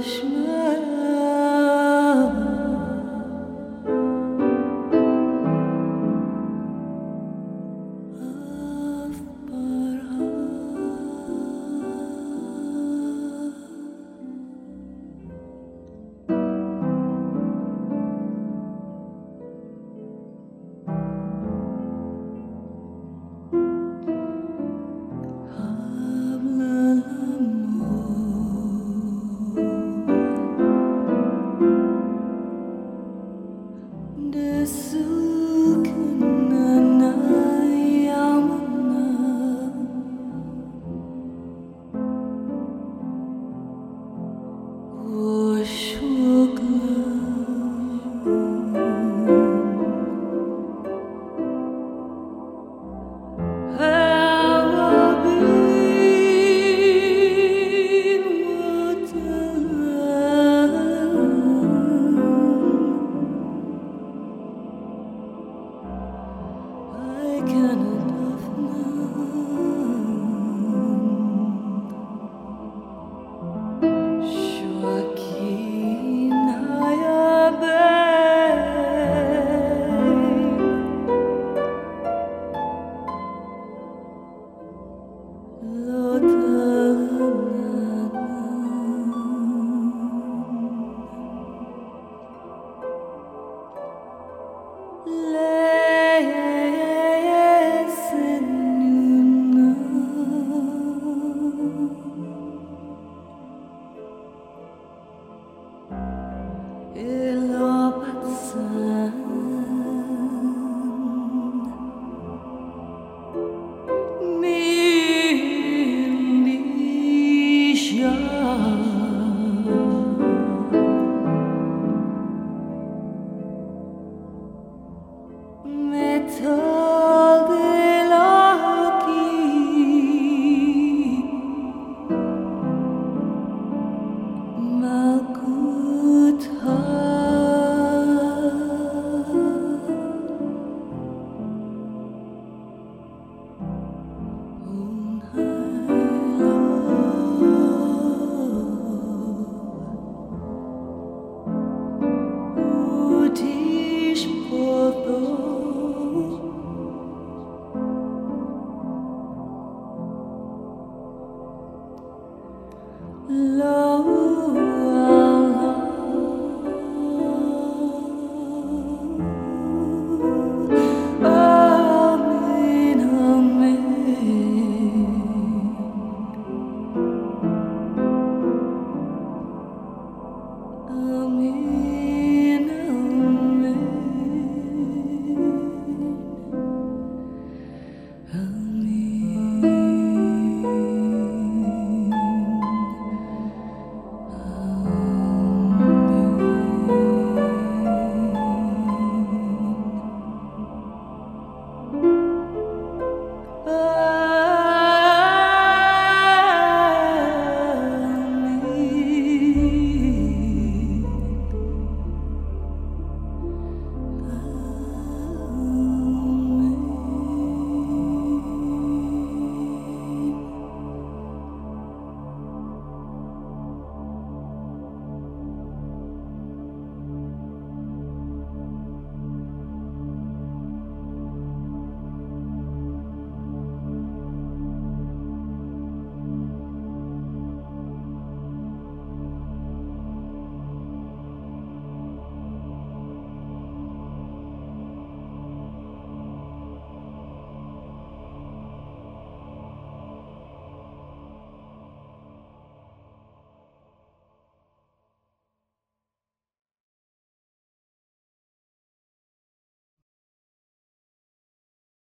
should The dessous. taken above me.